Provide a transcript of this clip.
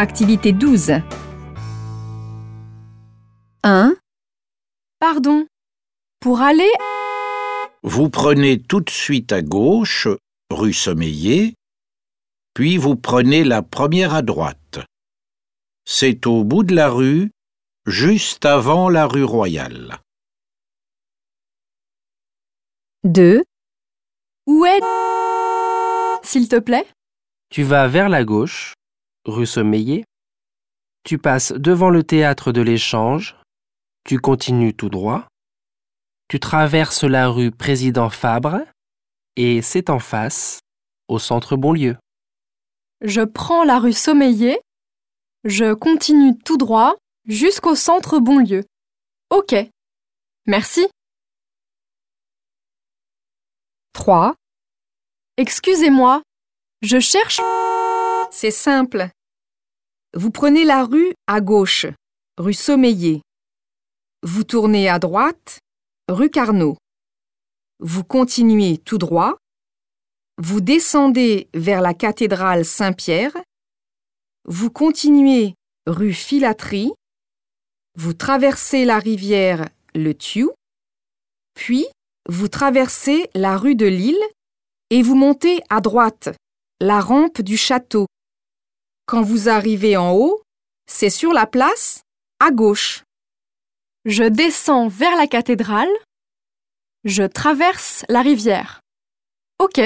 Activité 12. 1, Pardon. Pour aller Vous prenez tout de suite à gauche, rue Sommeiller, puis vous prenez la première à droite. C'est au bout de la rue, juste avant la rue Royale. 2, Où est S'il te plaît? Tu vas vers la gauche, rue Sommeiller. Tu passes devant le théâtre de l'échange. Tu continues tout droit. Tu traverses la rue Président Fabre et c'est en face, au centre Bonlieu. Je prends la rue Sommeiller. Je continue tout droit jusqu'au centre Bonlieu. Ok. Merci. 3, Excusez-moi. Je cherche. C'est simple. Vous prenez la rue à gauche, rue Sommeiller. Vous tournez à droite, rue Carnot. Vous continuez tout droit. Vous descendez vers la cathédrale Saint-Pierre. Vous continuez rue Filatrie. Vous traversez la rivière le Thiou. Puis, vous traversez la rue de Lille et vous montez à droite, la rampe du château. Quand vous arrivez en haut, c'est sur la place, à gauche. Je descends vers la cathédrale. Je traverse la rivière. Ok.